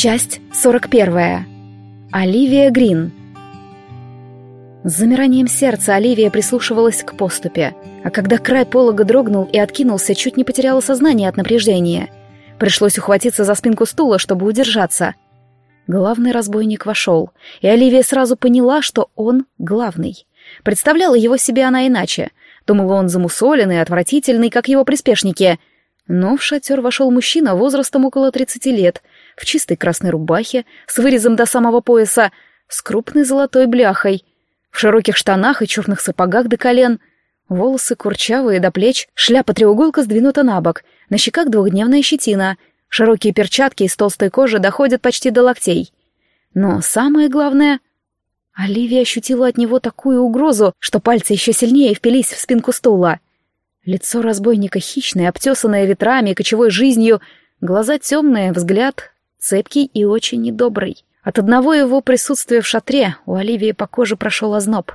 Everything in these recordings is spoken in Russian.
Часть 41. Оливия Грин. С замиранием сердца Оливия прислушивалась к поступе, а когда край полога дрогнул и откинулся, чуть не потеряла сознание от напряжения. Пришлось ухватиться за спинку стула, чтобы удержаться. Главный разбойник вошел, и Оливия сразу поняла, что он главный. Представляла его себе она иначе. Думала, он замусоленный, отвратительный, как его приспешники. Но в шатер вошел мужчина возрастом около 30 лет — в чистой красной рубахе, с вырезом до самого пояса, с крупной золотой бляхой, в широких штанах и черных сапогах до колен, волосы курчавые до плеч, шляпа-треуголка сдвинута на бок, на щеках двухдневная щетина, широкие перчатки из толстой кожи доходят почти до локтей. Но самое главное... Оливия ощутила от него такую угрозу, что пальцы еще сильнее впились в спинку стула. Лицо разбойника хищное, обтесанное ветрами и кочевой жизнью, глаза темные, взгляд цепкий и очень недобрый. От одного его присутствия в шатре у Оливии по коже прошел озноб.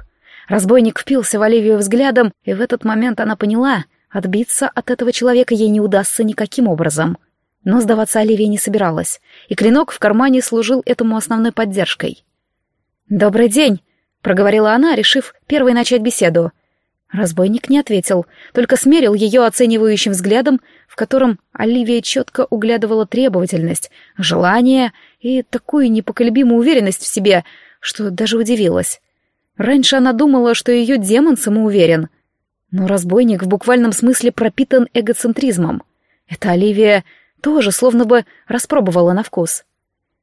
Разбойник впился в Оливию взглядом, и в этот момент она поняла, отбиться от этого человека ей не удастся никаким образом. Но сдаваться Оливия не собиралась, и клинок в кармане служил этому основной поддержкой. «Добрый день», — проговорила она, решив первой начать беседу — Разбойник не ответил, только смерил ее оценивающим взглядом, в котором Оливия четко углядывала требовательность, желание и такую непоколебимую уверенность в себе, что даже удивилась. Раньше она думала, что ее демон самоуверен. Но разбойник в буквальном смысле пропитан эгоцентризмом. Это Оливия тоже словно бы распробовала на вкус.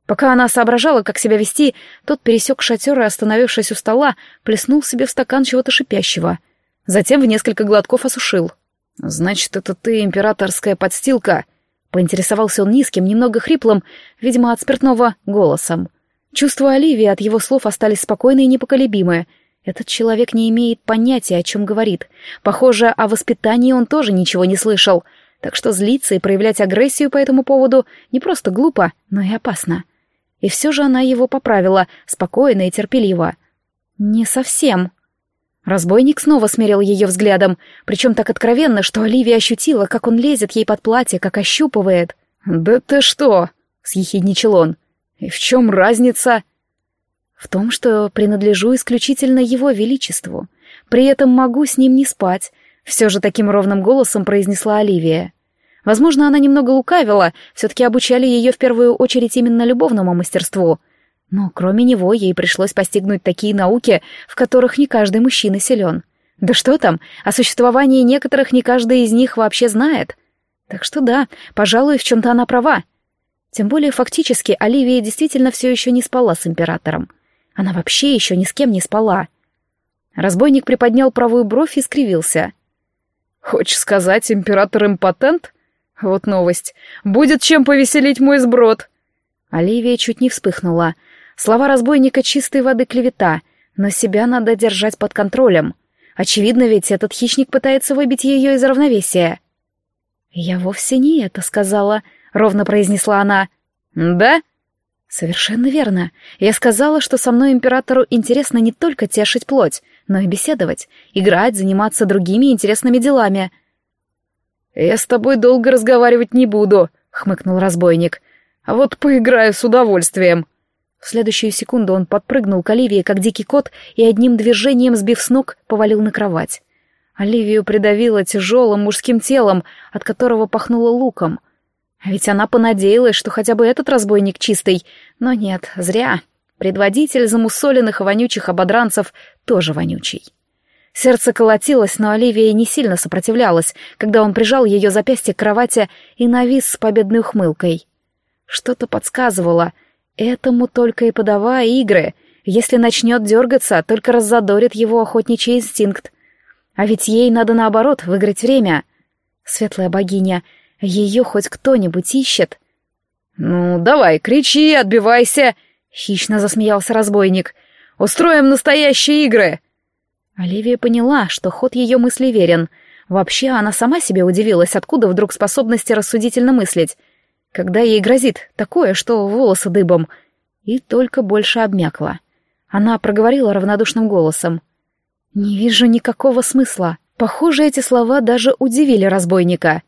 Пока она соображала, как себя вести, тот пересек шатер и, остановившись у стола, плеснул себе в стакан чего-то шипящего — Затем в несколько глотков осушил. «Значит, это ты императорская подстилка?» Поинтересовался он низким, немного хриплым, видимо, от спиртного, голосом. Чувства Оливии от его слов остались спокойные и непоколебимые. Этот человек не имеет понятия, о чем говорит. Похоже, о воспитании он тоже ничего не слышал. Так что злиться и проявлять агрессию по этому поводу не просто глупо, но и опасно. И все же она его поправила, спокойно и терпеливо. «Не совсем», Разбойник снова смерил ее взглядом, причем так откровенно, что Оливия ощутила, как он лезет ей под платье, как ощупывает. «Да ты что?» — съехидничал он. «И в чем разница?» «В том, что принадлежу исключительно его величеству. При этом могу с ним не спать», — все же таким ровным голосом произнесла Оливия. Возможно, она немного лукавила, все-таки обучали ее в первую очередь именно любовному мастерству — но кроме него ей пришлось постигнуть такие науки, в которых не каждый мужчина силен. Да что там, о существовании некоторых не каждый из них вообще знает. Так что да, пожалуй, в чем-то она права. Тем более фактически Оливия действительно все еще не спала с императором. Она вообще еще ни с кем не спала. Разбойник приподнял правую бровь и скривился. «Хочешь сказать, император импотент? Вот новость. Будет чем повеселить мой сброд!» Оливия чуть не вспыхнула — Слова разбойника чистой воды клевета, но себя надо держать под контролем. Очевидно, ведь этот хищник пытается выбить ее из равновесия. «Я вовсе не это сказала», — ровно произнесла она. «Да?» «Совершенно верно. Я сказала, что со мной императору интересно не только тешить плоть, но и беседовать, играть, заниматься другими интересными делами». «Я с тобой долго разговаривать не буду», — хмыкнул разбойник. «А вот поиграю с удовольствием». В следующую секунду он подпрыгнул к Оливии, как дикий кот, и одним движением, сбив с ног, повалил на кровать. Оливию придавило тяжелым мужским телом, от которого пахнуло луком. А ведь она понадеялась, что хотя бы этот разбойник чистый. Но нет, зря. Предводитель замусоленных и вонючих ободранцев тоже вонючий. Сердце колотилось, но Оливия не сильно сопротивлялась, когда он прижал ее запястье к кровати и навис с победной ухмылкой. Что-то подсказывало — Этому только и подавая игры. Если начнет дергаться, только раззадорит его охотничий инстинкт. А ведь ей надо наоборот выиграть время. Светлая богиня, ее хоть кто-нибудь ищет. «Ну, давай, кричи, отбивайся!» — хищно засмеялся разбойник. «Устроим настоящие игры!» Оливия поняла, что ход ее мысли верен. Вообще, она сама себе удивилась, откуда вдруг способности рассудительно мыслить когда ей грозит такое, что волосы дыбом, и только больше обмякла. Она проговорила равнодушным голосом. «Не вижу никакого смысла». Похоже, эти слова даже удивили разбойника.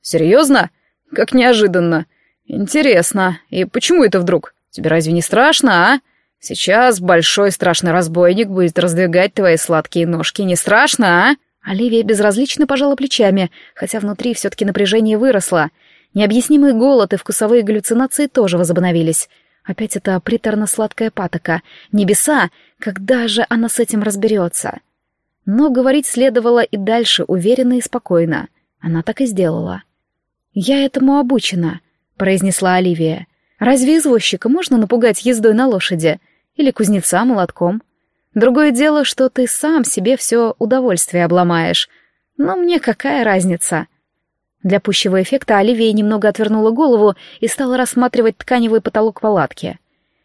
«Серьезно? Как неожиданно. «Интересно, и почему это вдруг? Тебе разве не страшно, а? Сейчас большой страшный разбойник будет раздвигать твои сладкие ножки. Не страшно, а?» Оливия безразлично пожала плечами, хотя внутри все-таки напряжение выросло. Необъяснимый голод и вкусовые галлюцинации тоже возобновились. Опять это приторно-сладкая патока. Небеса! Когда же она с этим разберется? Но говорить следовало и дальше, уверенно и спокойно. Она так и сделала. «Я этому обучена», — произнесла Оливия. «Разве извозчика можно напугать ездой на лошади? Или кузнеца молотком?» Другое дело, что ты сам себе все удовольствие обломаешь. Но мне какая разница? Для пущего эффекта Оливия немного отвернула голову и стала рассматривать тканевый потолок палатки.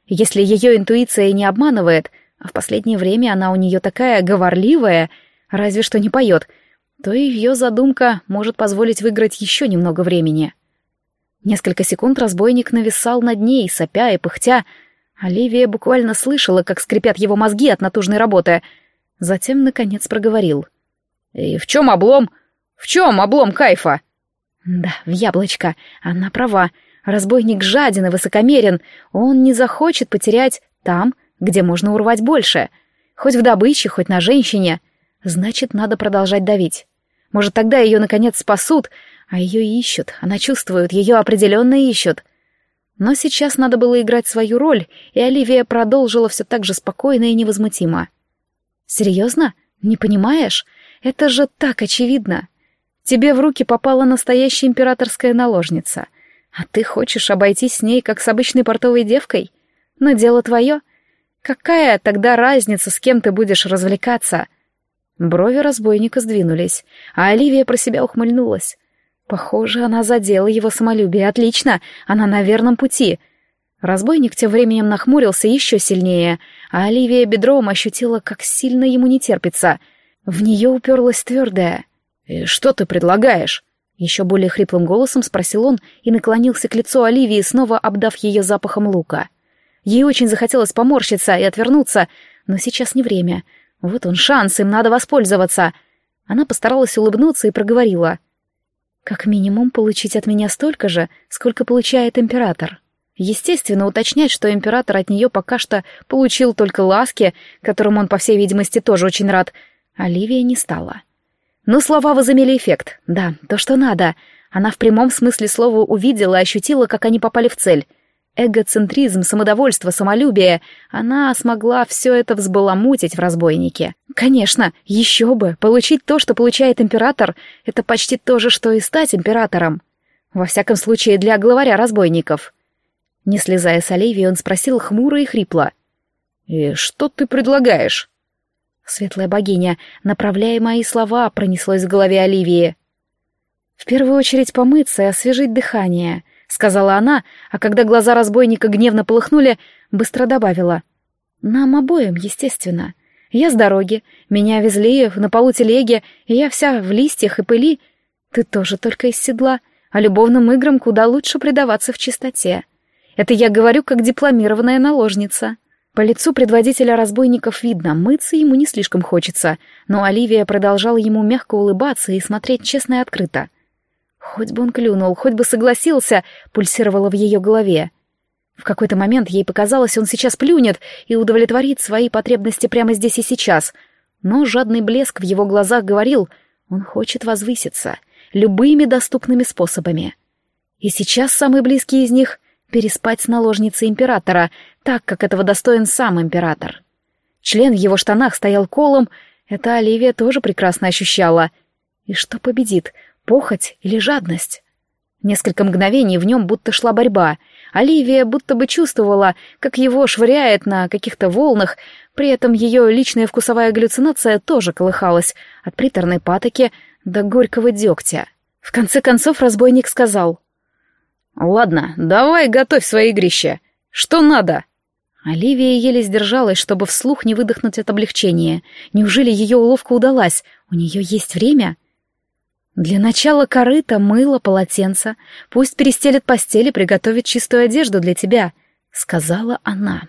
Если ее интуиция не обманывает, а в последнее время она у нее такая говорливая, разве что не поет, то ее задумка может позволить выиграть еще немного времени. Несколько секунд разбойник нависал над ней, сопя и пыхтя, Оливия буквально слышала, как скрипят его мозги от натужной работы. Затем, наконец, проговорил. «И в чем облом? В чем облом кайфа?» «Да, в яблочко. Она права. Разбойник жаден и высокомерен. Он не захочет потерять там, где можно урвать больше. Хоть в добыче, хоть на женщине. Значит, надо продолжать давить. Может, тогда ее, наконец, спасут, а ее ищут. Она чувствует, ее определенно ищут. Но сейчас надо было играть свою роль, и Оливия продолжила все так же спокойно и невозмутимо. «Серьезно? Не понимаешь? Это же так очевидно. Тебе в руки попала настоящая императорская наложница, а ты хочешь обойтись с ней, как с обычной портовой девкой? Но дело твое. Какая тогда разница, с кем ты будешь развлекаться?» Брови разбойника сдвинулись, а Оливия про себя ухмыльнулась. Похоже, она задела его самолюбие. Отлично, она на верном пути. Разбойник тем временем нахмурился еще сильнее, а Оливия бедром ощутила, как сильно ему не терпится. В нее уперлась твердая. «И что ты предлагаешь?» Еще более хриплым голосом спросил он и наклонился к лицу Оливии, снова обдав ее запахом лука. Ей очень захотелось поморщиться и отвернуться, но сейчас не время. Вот он шанс, им надо воспользоваться. Она постаралась улыбнуться и проговорила. Как минимум получить от меня столько же, сколько получает император. Естественно, уточнять, что император от нее пока что получил только ласки, которым он, по всей видимости, тоже очень рад, Оливия не стала. Но слова возымели эффект. Да, то, что надо. Она в прямом смысле слова увидела и ощутила, как они попали в цель эгоцентризм, самодовольство, самолюбие, она смогла все это взбаламутить в разбойнике. Конечно, еще бы, получить то, что получает император, это почти то же, что и стать императором. Во всяком случае, для главаря разбойников. Не слезая с Оливии, он спросил хмуро и хрипло. «И что ты предлагаешь?» Светлая богиня, направляя мои слова, пронеслось в голове Оливии. «В первую очередь помыться и освежить дыхание», — сказала она, а когда глаза разбойника гневно полыхнули, быстро добавила. «Нам обоим, естественно. Я с дороги, меня везли на полу телеги, и я вся в листьях и пыли. Ты тоже только из седла, а любовным играм куда лучше предаваться в чистоте. Это я говорю как дипломированная наложница». По лицу предводителя разбойников видно, мыться ему не слишком хочется, но Оливия продолжала ему мягко улыбаться и смотреть честно и открыто — Хоть бы он клюнул, хоть бы согласился, пульсировало в ее голове. В какой-то момент ей показалось, он сейчас плюнет и удовлетворит свои потребности прямо здесь и сейчас. Но жадный блеск в его глазах говорил, он хочет возвыситься любыми доступными способами. И сейчас самый близкий из них — переспать с наложницей императора, так, как этого достоин сам император. Член в его штанах стоял колом, это Оливия тоже прекрасно ощущала. И что победит, Похоть или жадность? Несколько мгновений в нем будто шла борьба. Оливия будто бы чувствовала, как его швыряет на каких-то волнах, при этом ее личная вкусовая галлюцинация тоже колыхалась, от приторной патоки до горького дегтя. В конце концов разбойник сказал. «Ладно, давай готовь свои игрища. Что надо?» Оливия еле сдержалась, чтобы вслух не выдохнуть от облегчения. Неужели ее уловка удалась? У нее есть время?» Для начала корыто, мыло, полотенце. Пусть перестелит постель и приготовит чистую одежду для тебя, — сказала она.